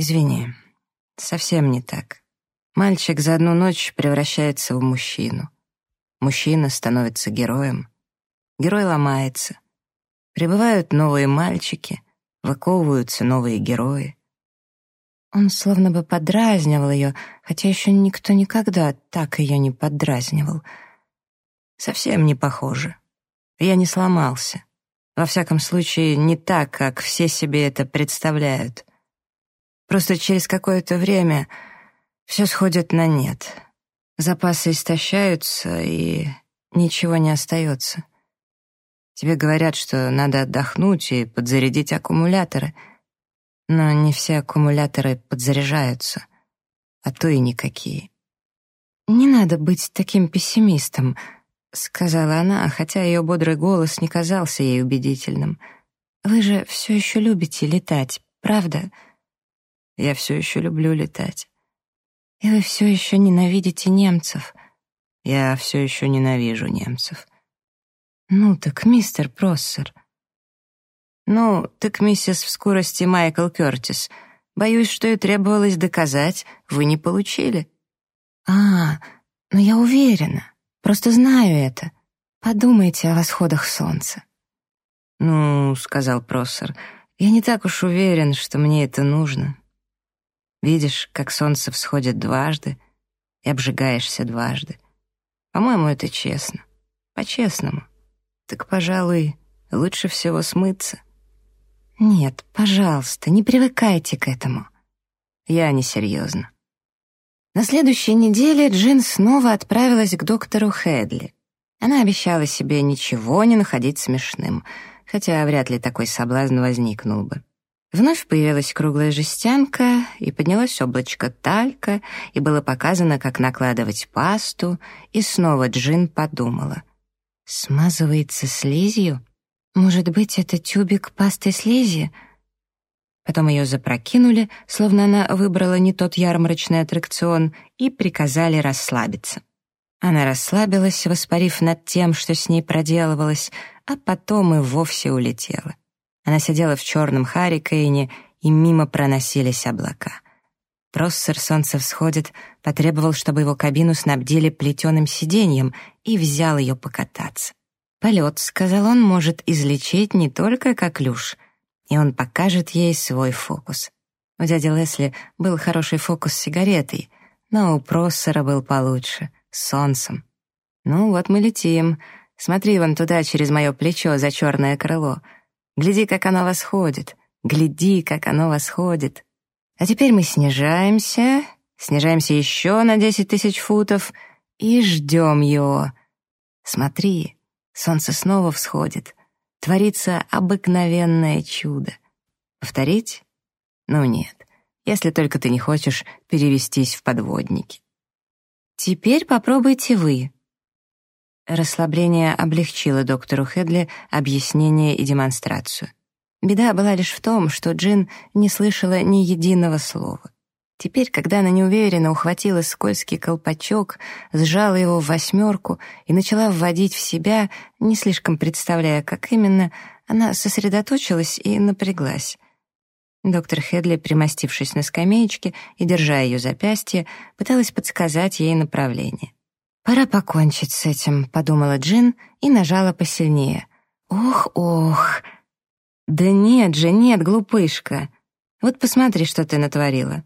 Извини, совсем не так. Мальчик за одну ночь превращается в мужчину. Мужчина становится героем. Герой ломается. Прибывают новые мальчики, выковываются новые герои. Он словно бы подразнивал ее, хотя еще никто никогда так ее не подразнивал. Совсем не похоже. Я не сломался. Во всяком случае, не так, как все себе это представляют. Просто через какое-то время все сходит на нет. Запасы истощаются, и ничего не остается. Тебе говорят, что надо отдохнуть и подзарядить аккумуляторы, но не все аккумуляторы подзаряжаются, а то и никакие. «Не надо быть таким пессимистом», — сказала она, хотя ее бодрый голос не казался ей убедительным. «Вы же все еще любите летать, правда?» «Я все еще люблю летать». «И вы все еще ненавидите немцев?» «Я все еще ненавижу немцев». «Ну так, мистер Проссер». «Ну, так, миссис в скорости Майкл Кертис, боюсь, что и требовалось доказать, вы не получили». «А, но я уверена, просто знаю это. Подумайте о восходах солнца». «Ну, — сказал Проссер, — я не так уж уверен, что мне это нужно. Видишь, как солнце всходит дважды и обжигаешься дважды. По-моему, это честно, по-честному». Так, пожалуй, лучше всего смыться. Нет, пожалуйста, не привыкайте к этому. Я не серьезно. На следующей неделе Джин снова отправилась к доктору Хедли. Она обещала себе ничего не находить смешным, хотя вряд ли такой соблазн возникнул бы. Вновь появилась круглая жестянка, и поднялось облачко талька, и было показано, как накладывать пасту, и снова Джин подумала. Смазывается слизью? Может быть, это тюбик пасты слизи? Потом ее запрокинули, словно она выбрала не тот ярмарочный аттракцион, и приказали расслабиться. Она расслабилась, воспарив над тем, что с ней проделывалось, а потом и вовсе улетела. Она сидела в черном харикейне, и мимо проносились облака. Проссер «Солнце всходит» потребовал, чтобы его кабину снабдили плетеным сиденьем и взял ее покататься. «Полет», — сказал он, — «может излечить не только коклюш, и он покажет ей свой фокус». У дяди Лесли был хороший фокус с сигаретой, но у Проссера был получше, с солнцем. «Ну вот мы летим. Смотри вон туда, через мое плечо, за черное крыло. Гляди, как оно восходит. Гляди, как оно восходит». А теперь мы снижаемся, снижаемся еще на 10 тысяч футов и ждем его. Смотри, солнце снова всходит. Творится обыкновенное чудо. Повторить? Ну нет, если только ты не хочешь перевестись в подводники. Теперь попробуйте вы. Расслабление облегчило доктору Хедли объяснение и демонстрацию. Беда была лишь в том, что Джин не слышала ни единого слова. Теперь, когда она неуверенно ухватила скользкий колпачок, сжала его в восьмерку и начала вводить в себя, не слишком представляя, как именно, она сосредоточилась и напряглась. Доктор Хедли, примостившись на скамеечке и держа ее запястье, пыталась подсказать ей направление. «Пора покончить с этим», — подумала Джин и нажала посильнее. «Ох, ох!» «Да нет же, нет, глупышка. Вот посмотри, что ты натворила».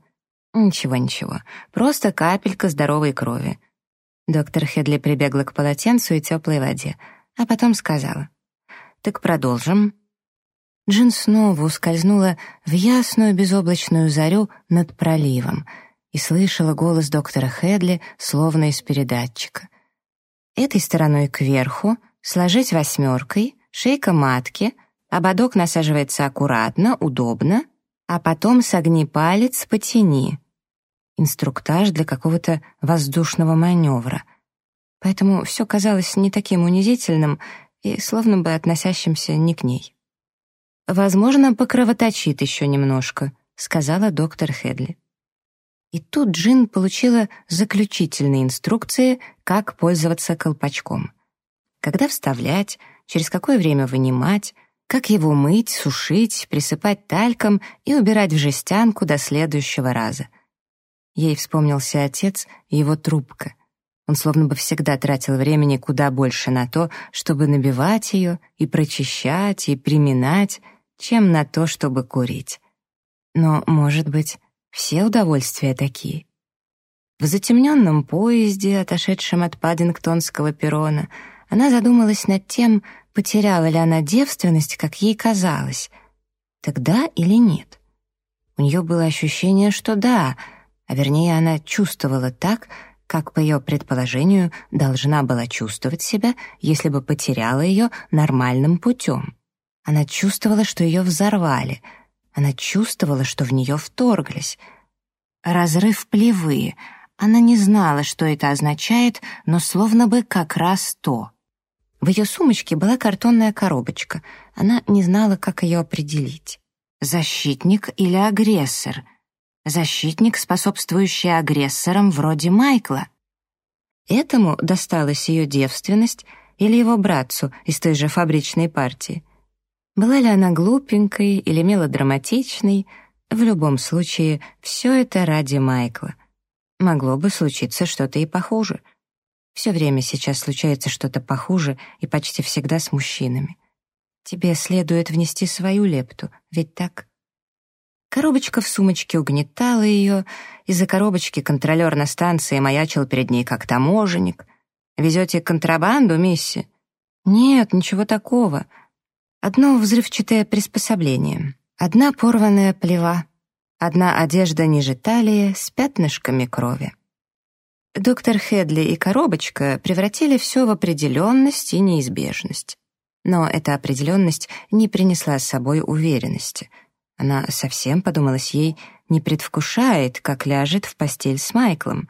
«Ничего, ничего. Просто капелька здоровой крови». Доктор Хедли прибегла к полотенцу и теплой воде, а потом сказала. «Так продолжим». Джин снова ускользнула в ясную безоблачную зарю над проливом и слышала голос доктора Хедли, словно из передатчика. Этой стороной кверху, сложить восьмеркой, шейка матки, Ободок насаживается аккуратно, удобно, а потом согни палец, потяни. Инструктаж для какого-то воздушного маневра. Поэтому все казалось не таким унизительным и словно бы относящимся не к ней. «Возможно, покровоточит еще немножко», — сказала доктор Хедли. И тут Джин получила заключительные инструкции, как пользоваться колпачком. Когда вставлять, через какое время вынимать, как его мыть, сушить, присыпать тальком и убирать в жестянку до следующего раза. Ей вспомнился отец и его трубка. Он словно бы всегда тратил времени куда больше на то, чтобы набивать ее и прочищать, и приминать, чем на то, чтобы курить. Но, может быть, все удовольствия такие. В затемненном поезде, отошедшем от Паддингтонского перрона, она задумалась над тем, потеряла ли она девственность, как ей казалось. Тогда или нет? У нее было ощущение, что да, а вернее она чувствовала так, как по ее предположению должна была чувствовать себя, если бы потеряла ее нормальным путем. Она чувствовала, что ее взорвали. Она чувствовала, что в нее вторглись. Разрыв плевы. Она не знала, что это означает, но словно бы как раз то. В ее сумочке была картонная коробочка. Она не знала, как ее определить. Защитник или агрессор? Защитник, способствующий агрессорам вроде Майкла. Этому досталась ее девственность или его братцу из той же фабричной партии. Была ли она глупенькой или мелодраматичной, в любом случае, все это ради Майкла. Могло бы случиться что-то и похуже — все время сейчас случается что-то похуже и почти всегда с мужчинами. Тебе следует внести свою лепту, ведь так? Коробочка в сумочке угнетала ее, из-за коробочки контролер на станции маячил перед ней как таможенник. «Везете контрабанду, мисси?» «Нет, ничего такого. Одно взрывчатое приспособление, одна порванная плева, одна одежда ниже талии с пятнышками крови». Доктор Хедли и коробочка превратили все в определенность и неизбежность. Но эта определенность не принесла с собой уверенности. Она совсем, подумалось ей, не предвкушает, как ляжет в постель с Майклом.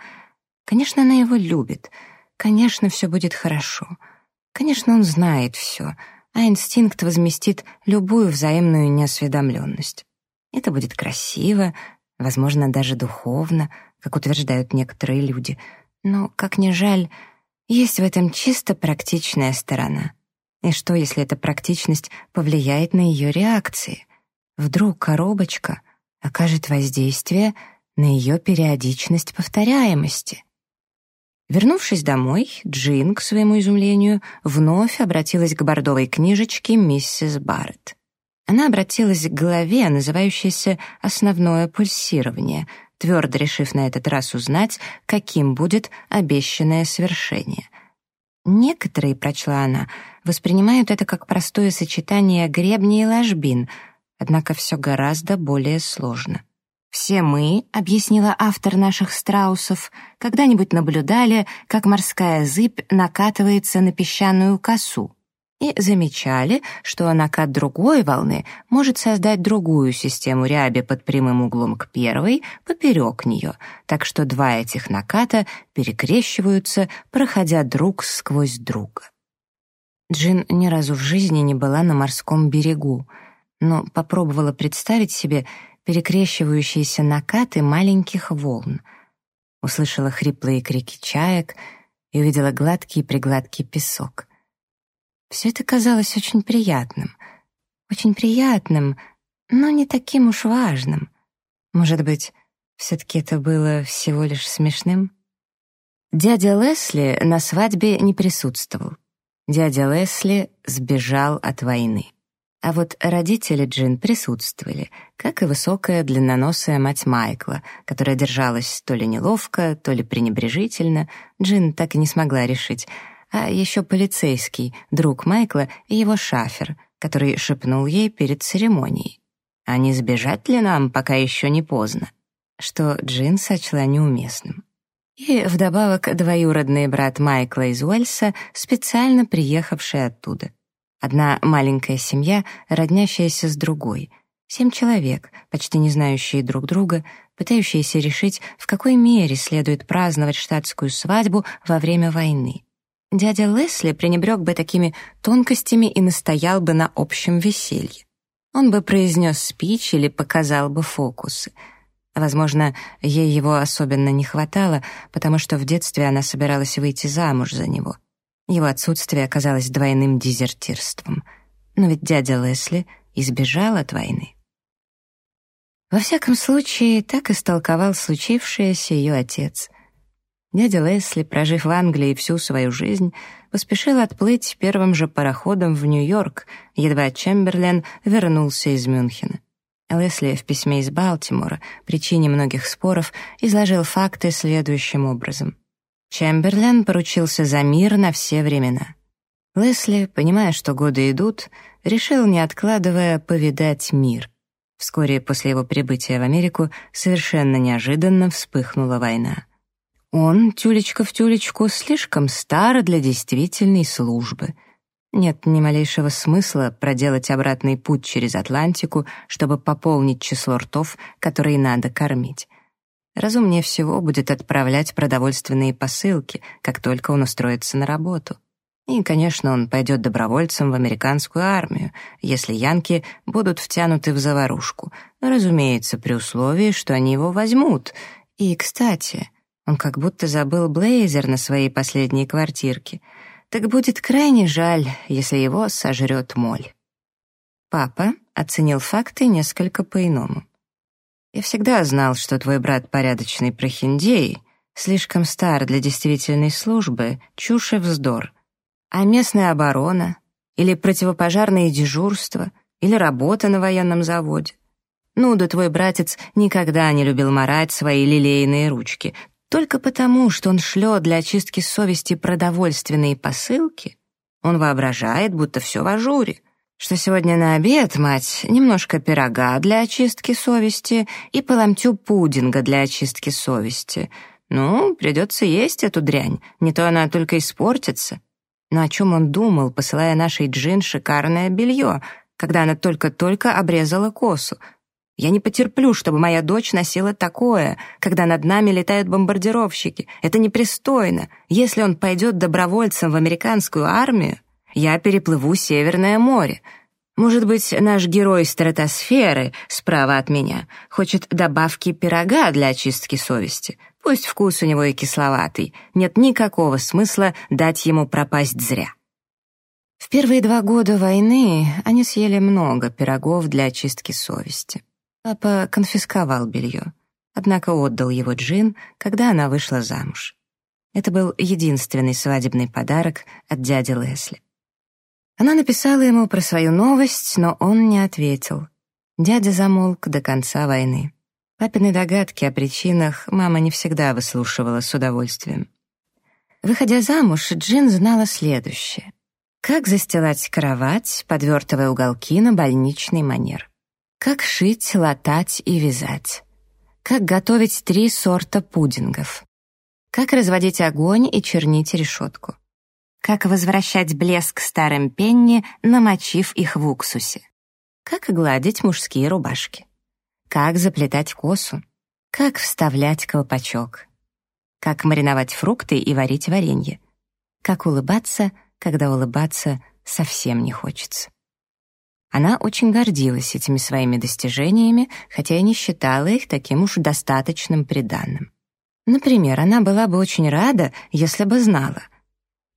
Конечно, она его любит. Конечно, все будет хорошо. Конечно, он знает все, а инстинкт возместит любую взаимную неосведомленность. Это будет красиво, возможно, даже духовно, как утверждают некоторые люди. Но, как ни жаль, есть в этом чисто практичная сторона. И что, если эта практичность повлияет на ее реакции? Вдруг коробочка окажет воздействие на ее периодичность повторяемости? Вернувшись домой, Джин, к своему изумлению, вновь обратилась к бордовой книжечке миссис Барретт. Она обратилась к главе, называющейся «Основное пульсирование», твердо решив на этот раз узнать, каким будет обещанное свершение. Некоторые, прочла она, воспринимают это как простое сочетание гребня и ложбин, однако все гораздо более сложно. «Все мы», — объяснила автор наших страусов, «когда-нибудь наблюдали, как морская зыбь накатывается на песчаную косу и замечали, что накат другой волны может создать другую систему ряби под прямым углом к первой, поперек нее, так что два этих наката перекрещиваются, проходя друг сквозь друга. Джин ни разу в жизни не была на морском берегу, но попробовала представить себе перекрещивающиеся накаты маленьких волн. Услышала хриплые крики чаек и увидела гладкий-пригладкий песок — все это казалось очень приятным. Очень приятным, но не таким уж важным. Может быть, все-таки это было всего лишь смешным? Дядя Лесли на свадьбе не присутствовал. Дядя Лесли сбежал от войны. А вот родители Джин присутствовали, как и высокая длинноносая мать Майкла, которая держалась то ли неловко, то ли пренебрежительно. Джин так и не смогла решить — а еще полицейский, друг Майкла и его шафер, который шепнул ей перед церемонией. «А не сбежать ли нам, пока еще не поздно?» Что Джин сочла неуместным. И вдобавок двоюродный брат Майкла из Уэльса, специально приехавший оттуда. Одна маленькая семья, роднящаяся с другой. Семь человек, почти не знающие друг друга, пытающиеся решить, в какой мере следует праздновать штатскую свадьбу во время войны. Дядя Лесли пренебрег бы такими тонкостями и настоял бы на общем веселье. Он бы произнес спич или показал бы фокусы. Возможно, ей его особенно не хватало, потому что в детстве она собиралась выйти замуж за него. Его отсутствие оказалось двойным дезертирством. Но ведь дядя Лесли избежал от войны. Во всяком случае, так истолковал случившееся ее отец. Дядя Лесли, прожив в Англии всю свою жизнь, поспешил отплыть первым же пароходом в Нью-Йорк, едва Чемберлен вернулся из Мюнхена. Лесли в письме из Балтимора, причине многих споров, изложил факты следующим образом. Чемберлен поручился за мир на все времена. Лесли, понимая, что годы идут, решил, не откладывая, повидать мир. Вскоре после его прибытия в Америку совершенно неожиданно вспыхнула война. Он, тюлечка в тюлечку, слишком стар для действительной службы. Нет ни малейшего смысла проделать обратный путь через Атлантику, чтобы пополнить число ртов, которые надо кормить. Разумнее всего будет отправлять продовольственные посылки, как только он устроится на работу. И, конечно, он пойдет добровольцем в американскую армию, если янки будут втянуты в заварушку. Разумеется, при условии, что они его возьмут. И, кстати, он как будто забыл блейзер на своей последней квартирке. Так будет крайне жаль, если его сожрет моль. Папа оценил факты несколько по-иному. «Я всегда знал, что твой брат порядочный прохиндей, слишком стар для действительной службы, чушь и вздор», а местная оборона, или противопожарные дежурства, или работа на военном заводе. Ну да твой братец никогда не любил марать свои лилейные ручки. Только потому, что он шлет для очистки совести продовольственные посылки, он воображает, будто все в ажуре, что сегодня на обед, мать, немножко пирога для очистки совести и поломтю пудинга для очистки совести. Ну, придется есть эту дрянь, не то она только испортится. Но о чем он думал, посылая нашей Джин шикарное белье, когда она только-только обрезала косу? Я не потерплю, чтобы моя дочь носила такое, когда над нами летают бомбардировщики. Это непристойно. Если он пойдет добровольцем в американскую армию, я переплыву Северное море. Может быть, наш герой стратосферы справа от меня хочет добавки пирога для очистки совести. Пусть вкус у него и кисловатый, нет никакого смысла дать ему пропасть зря. В первые два года войны они съели много пирогов для очистки совести. Папа конфисковал белье, однако отдал его Джин, когда она вышла замуж. Это был единственный свадебный подарок от дяди Лесли. Она написала ему про свою новость, но он не ответил. Дядя замолк до конца войны. Папины догадки о причинах мама не всегда выслушивала с удовольствием. Выходя замуж, Джин знала следующее. Как застилать кровать, подвертывая уголки на больничный манер. Как шить, латать и вязать. Как готовить три сорта пудингов. Как разводить огонь и чернить решетку. Как возвращать блеск старым пенни, намочив их в уксусе. Как гладить мужские рубашки как заплетать косу, как вставлять колпачок, как мариновать фрукты и варить варенье, как улыбаться, когда улыбаться совсем не хочется. Она очень гордилась этими своими достижениями, хотя и не считала их таким уж достаточным приданным. Например, она была бы очень рада, если бы знала,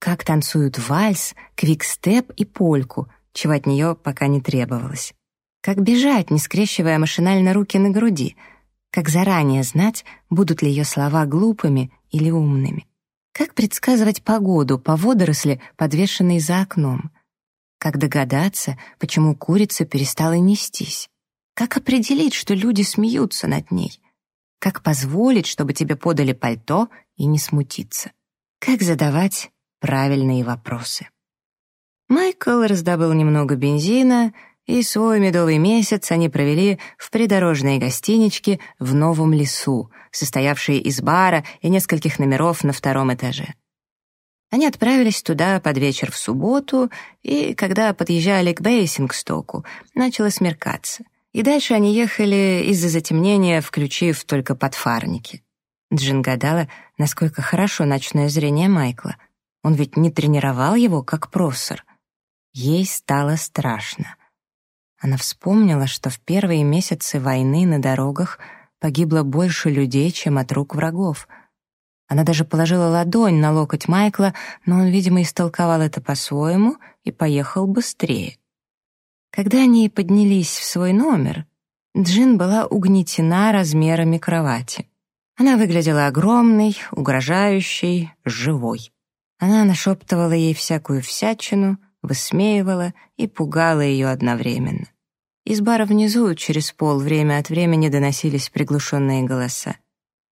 как танцуют вальс, квикстеп и польку, чего от нее пока не требовалось. Как бежать, не скрещивая машинально руки на груди? Как заранее знать, будут ли ее слова глупыми или умными? Как предсказывать погоду по водоросли, подвешенной за окном? Как догадаться, почему курица перестала нестись? Как определить, что люди смеются над ней? Как позволить, чтобы тебе подали пальто и не смутиться? Как задавать правильные вопросы? Майкл раздобыл немного бензина и свой медовый месяц они провели в придорожной гостиничке в Новом лесу, состоявшей из бара и нескольких номеров на втором этаже. Они отправились туда под вечер в субботу, и когда подъезжали к Бейсингстоку, начало смеркаться. И дальше они ехали из-за затемнения, включив только подфарники. Джин гадала, насколько хорошо ночное зрение Майкла. Он ведь не тренировал его, как профессор. Ей стало страшно — она вспомнила, что в первые месяцы войны на дорогах погибло больше людей, чем от рук врагов. Она даже положила ладонь на локоть Майкла, но он, видимо, истолковал это по-своему и поехал быстрее. Когда они поднялись в свой номер, Джин была угнетена размерами кровати. Она выглядела огромной, угрожающей, живой. Она нашептывала ей всякую всячину, высмеивала и пугала ее одновременно. Из бара внизу через пол время от времени доносились приглушенные голоса.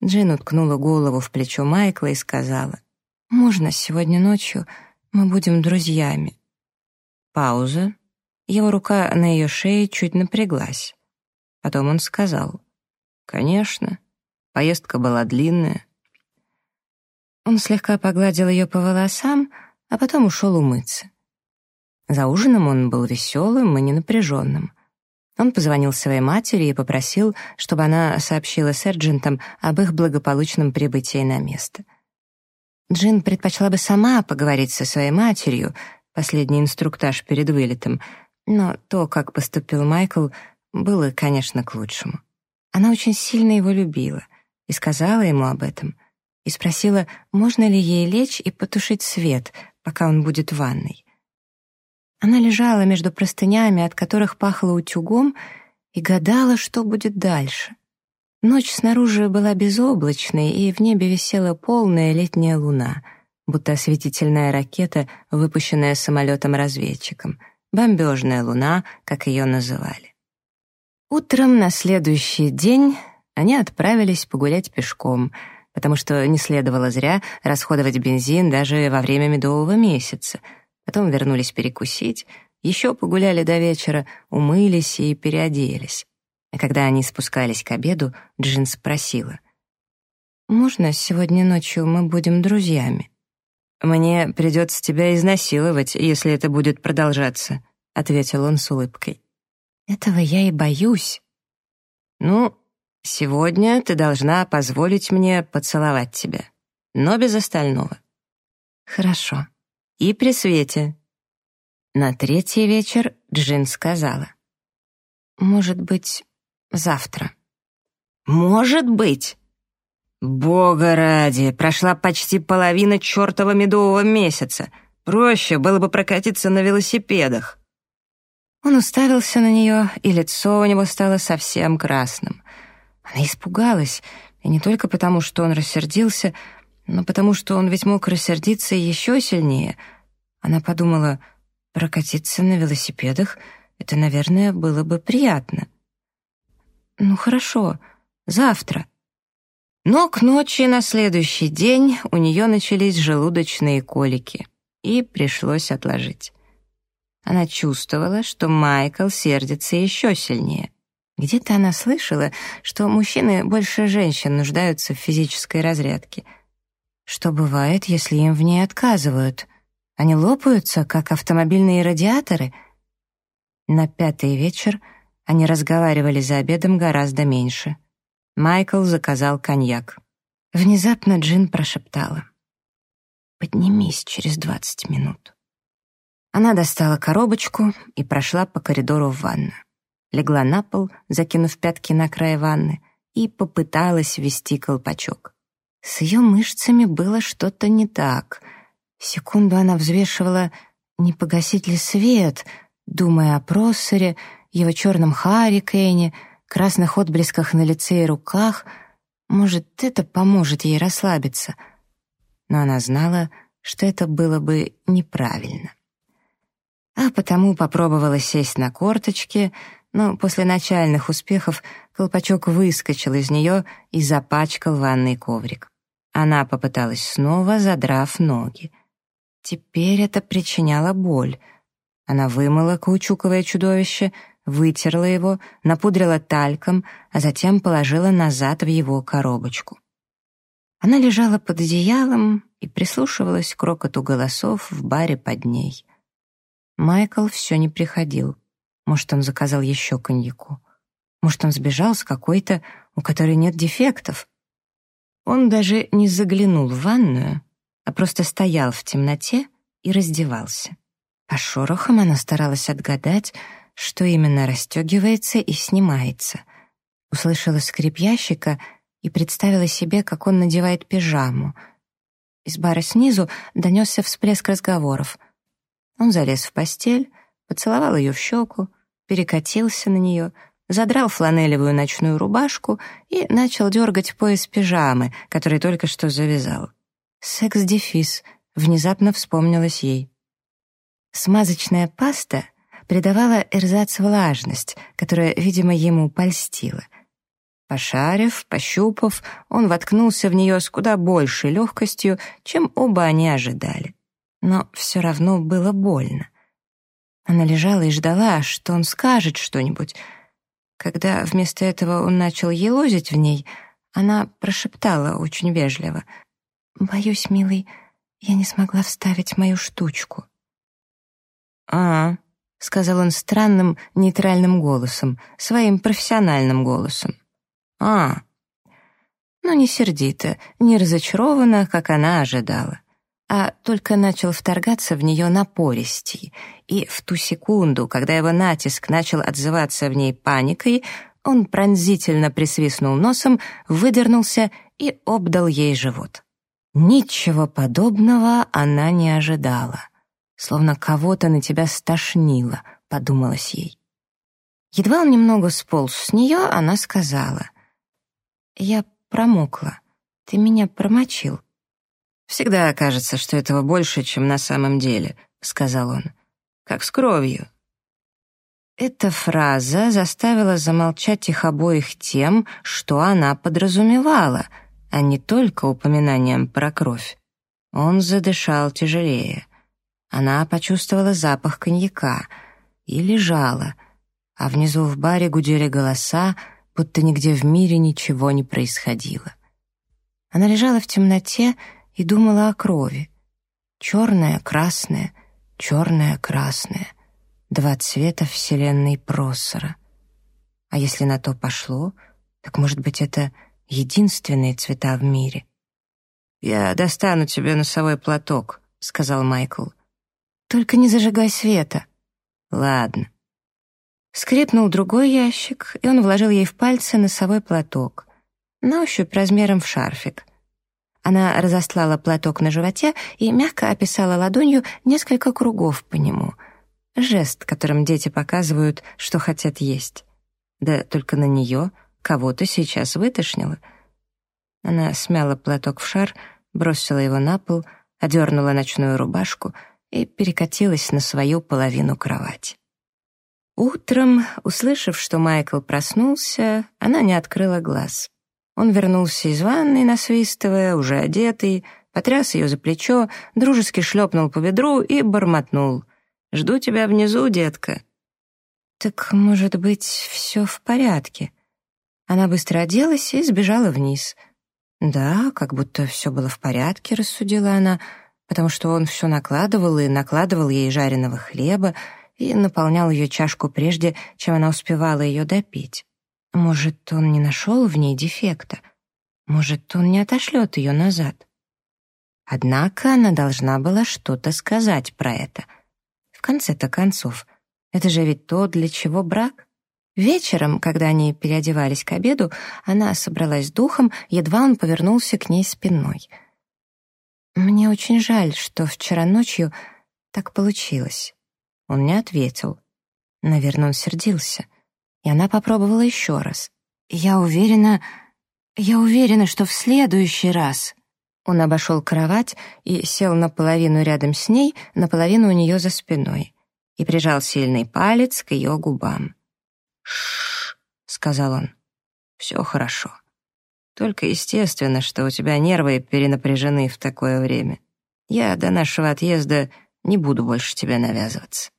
Джин уткнула голову в плечо Майкла и сказала, «Можно сегодня ночью мы будем друзьями?» Пауза. Его рука на ее шее чуть напряглась. Потом он сказал, «Конечно, поездка была длинная». Он слегка погладил ее по волосам, а потом ушел умыться. За ужином он был веселым и ненапряженным. Он позвонил своей матери и попросил, чтобы она сообщила сержантам об их благополучном прибытии на место. Джин предпочла бы сама поговорить со своей матерью, последний инструктаж перед вылетом, но то, как поступил Майкл, было, конечно, к лучшему. Она очень сильно его любила и сказала ему об этом, и спросила, можно ли ей лечь и потушить свет, пока он будет в ванной. Она лежала между простынями, от которых пахло утюгом, и гадала, что будет дальше. Ночь снаружи была безоблачной, и в небе висела полная летняя луна, будто осветительная ракета, выпущенная самолетом-разведчиком, бомбежная луна, как ее называли. Утром на следующий день они отправились погулять пешком, потому что не следовало зря расходовать бензин даже во время медового месяца — Потом вернулись перекусить, еще погуляли до вечера, умылись и переоделись. А когда они спускались к обеду, Джин спросила. «Можно сегодня ночью мы будем друзьями?» «Мне придется тебя изнасиловать, если это будет продолжаться», — ответил он с улыбкой. «Этого я и боюсь». «Ну, сегодня ты должна позволить мне поцеловать тебя, но без остального». «Хорошо» и при свете. На третий вечер Джин сказала. «Может быть, завтра». «Может быть!» «Бога ради, прошла почти половина чертова медового месяца. Проще было бы прокатиться на велосипедах». Он уставился на нее, и лицо у него стало совсем красным. Она испугалась, и не только потому, что он рассердился, но потому что он ведь мог рассердиться еще сильнее. Она подумала, прокатиться на велосипедах — это, наверное, было бы приятно. Ну хорошо, завтра. Но к ночи на следующий день у нее начались желудочные колики, и пришлось отложить. Она чувствовала, что Майкл сердится еще сильнее. Где-то она слышала, что мужчины больше женщин нуждаются в физической разрядке — что бывает, если им в ней отказывают? Они лопаются, как автомобильные радиаторы? На пятый вечер они разговаривали за обедом гораздо меньше. Майкл заказал коньяк. Внезапно Джин прошептала. «Поднимись через двадцать минут». Она достала коробочку и прошла по коридору в ванную. Легла на пол, закинув пятки на край ванны, и попыталась ввести колпачок. С ее мышцами было что-то не так. Секунду она взвешивала, не погасить ли свет, думая о Проссере, его черном харикейне, красных отблесках на лице и руках. Может, это поможет ей расслабиться. Но она знала, что это было бы неправильно. А потому попробовала сесть на корточки, но после начальных успехов колпачок выскочил из нее и запачкал ванный коврик. Она попыталась снова, задрав ноги. Теперь это причиняло боль. Она вымыла каучуковое чудовище, вытерла его, напудрила тальком, а затем положила назад в его коробочку. Она лежала под одеялом и прислушивалась к рокоту голосов в баре под ней. Майкл все не приходил. Может, он заказал еще коньяку. Может, он сбежал с какой-то, у которой нет дефектов. Он даже не заглянул в ванную, а просто стоял в темноте и раздевался. По шорохам она старалась отгадать, что именно расстегивается и снимается. Услышала скрип ящика и представила себе, как он надевает пижаму. Из бара снизу донесся всплеск разговоров. Он залез в постель, поцеловал ее в щеку, перекатился на нее, задрал фланелевую ночную рубашку и начал дергать пояс пижамы, который только что завязал. Секс-дефис внезапно вспомнилась ей. Смазочная паста придавала эрзац влажность, которая, видимо, ему польстила. Пошарив, пощупав, он воткнулся в нее с куда большей легкостью, чем оба они ожидали. Но все равно было больно. Она лежала и ждала, что он скажет что-нибудь. Когда вместо этого он начал елозить в ней, она прошептала очень вежливо. «Боюсь, милый, я не смогла вставить мою штучку». «А, — сказал он странным, нейтральным голосом, своим профессиональным голосом. «А». Но не сердито, не разочарована, как она ожидала, а только начал вторгаться в нее напористей, и в ту секунду, когда его натиск начал отзываться в ней паникой, он пронзительно присвистнул носом, выдернулся и обдал ей живот. Ничего подобного она не ожидала словно кого-то на тебя стошнило», — подумалось ей. Едва он немного сполз с нее, она сказала. «Я промокла. Ты меня промочил». «Всегда кажется, что этого больше, чем на самом деле», — сказал он. «Как с кровью». Эта фраза заставила замолчать их обоих тем, что она подразумевала, а не только упоминанием про кровь. Он задышал тяжелее. Она почувствовала запах коньяка и лежала, а внизу в баре гудели голоса, будто нигде в мире ничего не происходило. Она лежала в темноте и думала о крови. Черная, красная, черная, красная. Два цвета вселенной Проссора. А если на то пошло, так, может быть, это единственные цвета в мире. «Я достану тебе носовой платок», — сказал Майкл. Только не зажигай света. Ладно. Скрипнул другой ящик, и он вложил ей в пальцы носовой платок. На ощупь размером в шарфик. Она разослала платок на животе и мягко описала ладонью несколько кругов по нему. Жест, которым дети показывают, что хотят есть. Да только на нее кого-то сейчас вытошнило. Она смяла платок в шар, бросила его на пол, одернула ночную рубашку — и перекатилась на свою половину кровати. Утром, услышав, что Майкл проснулся, она не открыла глаз. Он вернулся из ванной, насвистывая, уже одетый, потряс ее за плечо, дружески шлепнул по бедру и бормотнул. «Жду тебя внизу, детка». «Так, может быть, все в порядке?» Она быстро оделась и сбежала вниз. «Да, как будто все было в порядке», — рассудила она, — потому что он все накладывал и накладывал ей жареного хлеба и наполнял ее чашку прежде, чем она успевала ее допить. Может, он не нашел в ней дефекта? Может, он не отошлет ее назад? Однако она должна была что-то сказать про это. В конце-то концов, это же ведь то, для чего брак. Вечером, когда они переодевались к обеду, она собралась с духом, едва он повернулся к ней спиной — «Мне очень жаль, что вчера ночью так получилось». Он не ответил. Наверное, он сердился. И она попробовала еще раз. «Я уверена... Я уверена, что в следующий раз...» Он обошел кровать и сел наполовину рядом с ней, наполовину у нее за спиной, и прижал сильный палец к ее губам. «Ш-ш-ш», сказал он. «Все хорошо». Только естественно, что у тебя нервы перенапряжены в такое время. Я до нашего отъезда не буду больше тебе навязываться».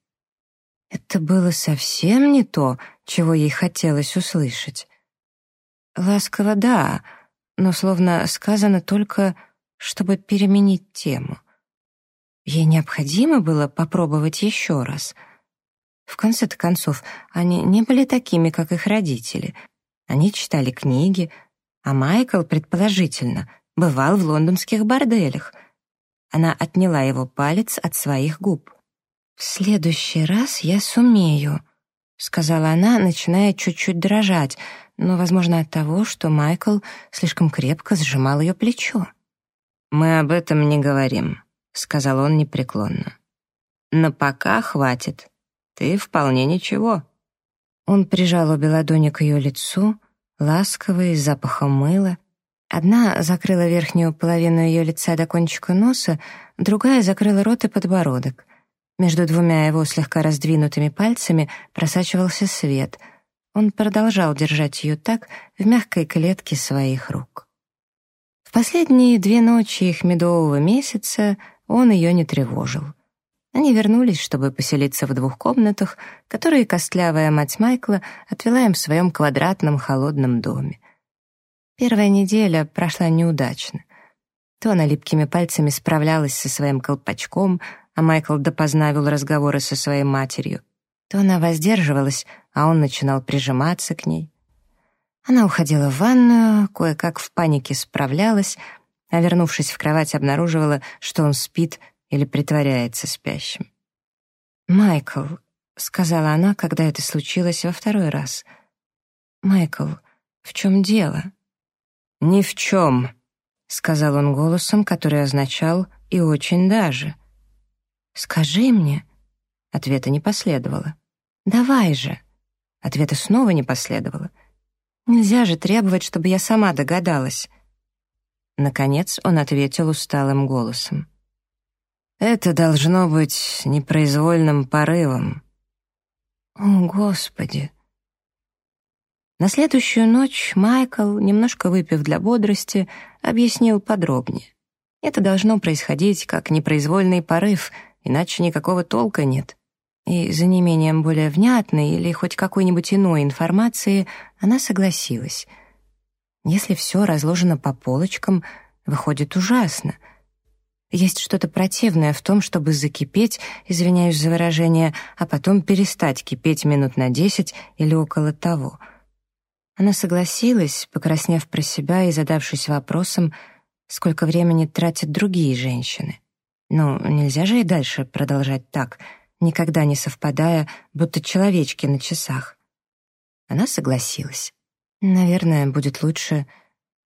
Это было совсем не то, чего ей хотелось услышать. Ласково да, но словно сказано только, чтобы переменить тему. Ей необходимо было попробовать еще раз. В конце-то концов, они не были такими, как их родители. Они читали книги, а Майкл, предположительно, бывал в лондонских борделях. Она отняла его палец от своих губ. «В следующий раз я сумею», — сказала она, начиная чуть-чуть дрожать, но, возможно, от того, что Майкл слишком крепко сжимал ее плечо. «Мы об этом не говорим», — сказал он непреклонно. «Но пока хватит. Ты вполне ничего. Он прижал обе ладони к ее лицу, ласковый, с запахом мыла. Одна закрыла верхнюю половину ее лица до кончика носа, другая закрыла рот и подбородок. Между двумя его слегка раздвинутыми пальцами просачивался свет. Он продолжал держать ее так в мягкой клетке своих рук. В последние две ночи их медового месяца он ее не тревожил. Они вернулись, чтобы поселиться в двух комнатах, которые костлявая мать Майкла отвела им в своем квадратном холодном доме. Первая неделя прошла неудачно. То она липкими пальцами справлялась со своим колпачком, а Майкл допоздна вел разговоры со своей матерью, то она воздерживалась, а он начинал прижиматься к ней. Она уходила в ванную, кое-как в панике справлялась, а вернувшись в кровать, обнаруживала, что он спит или притворяется спящим. «Майкл», — сказала она, когда это случилось во второй раз. «Майкл, в чем дело?» «Ни в чем», — сказал он голосом, который означал «и очень даже». «Скажи мне». Ответа не последовало. «Давай же». Ответа снова не последовало. «Нельзя же требовать, чтобы я сама догадалась». Наконец он ответил усталым голосом. Это должно быть непроизвольным порывом. О, Господи! На следующую ночь Майкл, немножко выпив для бодрости, объяснил подробнее. Это должно происходить как непроизвольный порыв, иначе никакого толка нет. И за неимением более внятной или хоть какой-нибудь иной информации она согласилась. Если все разложено по полочкам, выходит ужасно — есть что-то противное в том, чтобы закипеть, извиняюсь за выражение, а потом перестать кипеть минут на десять или около того. Она согласилась, покраснев про себя и задавшись вопросом, сколько времени тратят другие женщины. Ну, нельзя же и дальше продолжать так, никогда не совпадая, будто человечки на часах. Она согласилась. Наверное, будет лучше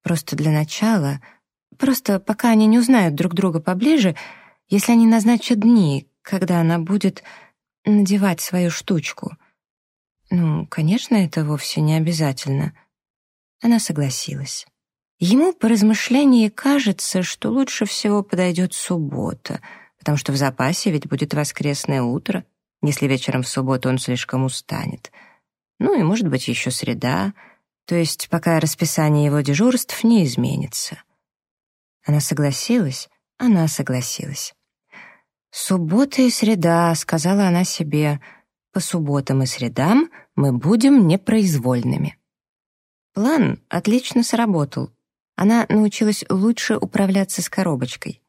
просто для начала — Просто пока они не узнают друг друга поближе, если они назначат дни, когда она будет надевать свою штучку. Ну, конечно, это вовсе не обязательно. Она согласилась. Ему по размышлении кажется, что лучше всего подойдет суббота, потому что в запасе ведь будет воскресное утро, если вечером в субботу он слишком устанет. Ну и, может быть, еще среда, то есть пока расписание его дежурств не изменится. Она согласилась, она согласилась. «Суббота и среда», — сказала она себе, — «по субботам и средам мы будем непроизвольными». План отлично сработал. Она научилась лучше управляться с коробочкой.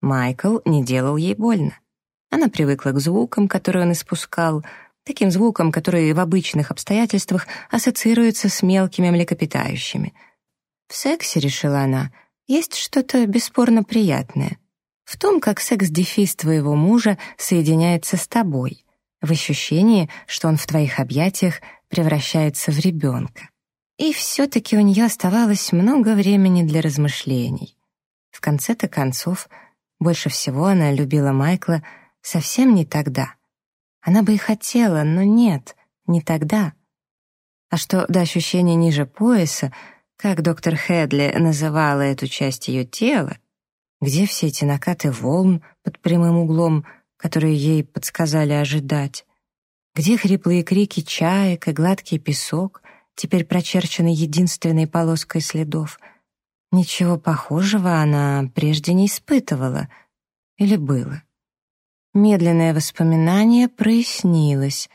Майкл не делал ей больно. Она привыкла к звукам, которые он испускал, таким звукам, которые в обычных обстоятельствах ассоциируются с мелкими млекопитающими. В сексе, решила она, — есть что-то бесспорно приятное в том, как секс-дефис твоего мужа соединяется с тобой, в ощущении, что он в твоих объятиях превращается в ребенка. И все-таки у нее оставалось много времени для размышлений. В конце-то концов, больше всего она любила Майкла совсем не тогда. Она бы и хотела, но нет, не тогда. А что до ощущения ниже пояса — как доктор Хедли называла эту часть ее тела, где все эти накаты волн под прямым углом, которые ей подсказали ожидать, где хриплые крики чаек и гладкий песок, теперь прочерченный единственной полоской следов. Ничего похожего она прежде не испытывала. Или было? Медленное воспоминание прояснилось.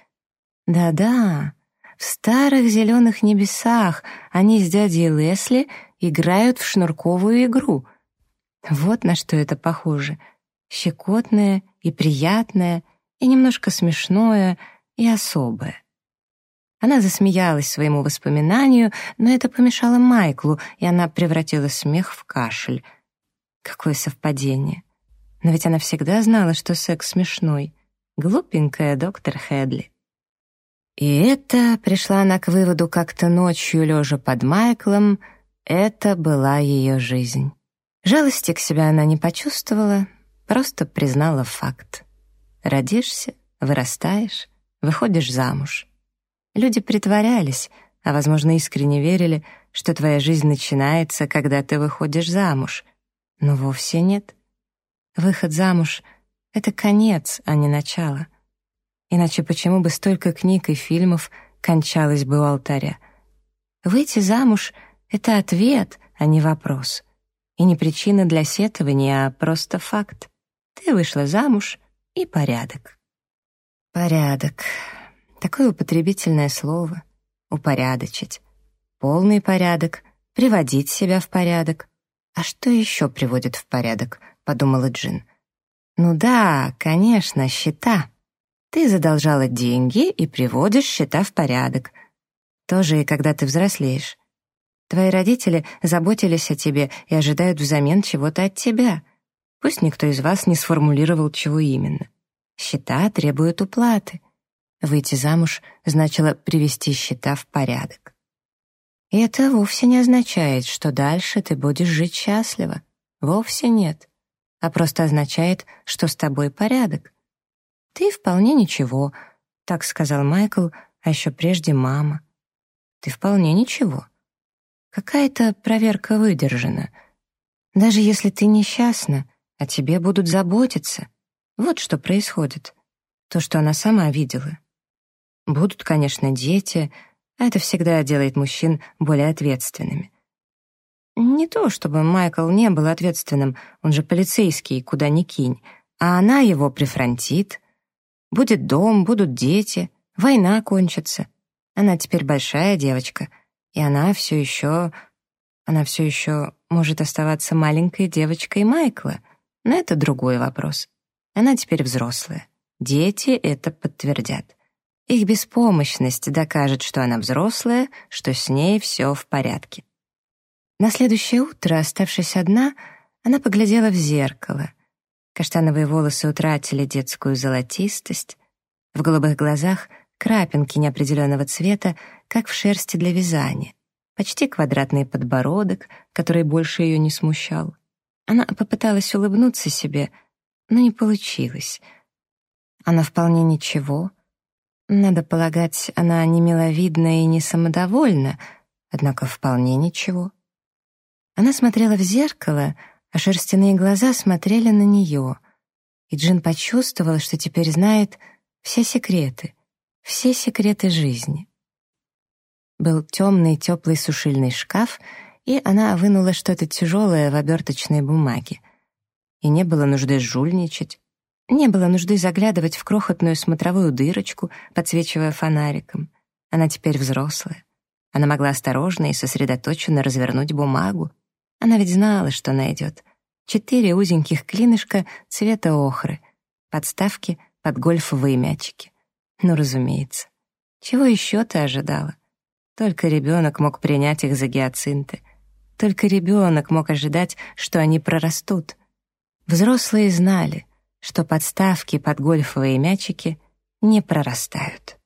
Да-да, в старых зеленых небесах они с дядей Лесли играют в шнурковую игру. Вот на что это похоже. Щекотное и приятное, и немножко смешное, и особое. Она засмеялась своему воспоминанию, но это помешало Майклу, и она превратила смех в кашель. Какое совпадение. Но ведь она всегда знала, что секс смешной. Глупенькая доктор Хедли. И это, пришла она к выводу как-то ночью, лежа под Майклом, это была ее жизнь. Жалости к себе она не почувствовала, просто признала факт. Родишься, вырастаешь, выходишь замуж. Люди притворялись, а, возможно, искренне верили, что твоя жизнь начинается, когда ты выходишь замуж. Но вовсе нет. Выход замуж — это конец, а не начало. Иначе почему бы столько книг и фильмов кончалось бы у алтаря? Выйти замуж — это ответ, а не вопрос. И не причина для сетования, а просто факт. Ты вышла замуж, и порядок. Порядок. Такое употребительное слово. Упорядочить. Полный порядок. Приводить себя в порядок. А что еще приводит в порядок? Подумала Джин. Ну да, конечно, счета. Ты задолжала деньги и приводишь счета в порядок. Тоже и когда ты взрослеешь. Твои родители заботились о тебе и ожидают взамен чего-то от тебя. Пусть никто из вас не сформулировал, чего именно. Счета требуют уплаты. Выйти замуж значило привести счета в порядок. И это вовсе не означает, что дальше ты будешь жить счастливо. Вовсе нет. А просто означает, что с тобой порядок. Ты вполне ничего, так сказал Майкл, а еще прежде мама. Ты вполне ничего. Какая-то проверка выдержана. Даже если ты несчастна, о тебе будут заботиться. Вот что происходит. То, что она сама видела. Будут, конечно, дети, это всегда делает мужчин более ответственными. Не то, чтобы Майкл не был ответственным, он же полицейский, куда ни кинь, а она его прифронтит. Будет дом, будут дети, война кончится. Она теперь большая девочка, и она все еще... Она все еще может оставаться маленькой девочкой Майкла — но это другой вопрос. Она теперь взрослая. Дети это подтвердят. Их беспомощность докажет, что она взрослая, что с ней все в порядке. На следующее утро, оставшись одна, она поглядела в зеркало. Каштановые волосы утратили детскую золотистость. В голубых глазах крапинки неопределенного цвета, как в шерсти для вязания. Почти квадратный подбородок, который больше ее не смущал. Она попыталась улыбнуться себе, но не получилось. Она вполне ничего. Надо полагать, она не миловидна и не самодовольна, однако вполне ничего. Она смотрела в зеркало, а шерстяные глаза смотрели на нее, и Джин почувствовала, что теперь знает все секреты, все секреты жизни. Был темный теплый сушильный шкаф — и она вынула что-то тяжелое в оберточной бумаге. И не было нужды жульничать, не было нужды заглядывать в крохотную смотровую дырочку, подсвечивая фонариком. Она теперь взрослая. Она могла осторожно и сосредоточенно развернуть бумагу. Она ведь знала, что найдет. Четыре узеньких клинышка цвета охры, подставки под гольфовые мячики. Ну, разумеется. Чего еще ты ожидала? Только ребенок мог принять их за гиацинты. Только ребенок мог ожидать, что они прорастут. Взрослые знали, что подставки под гольфовые мячики не прорастают.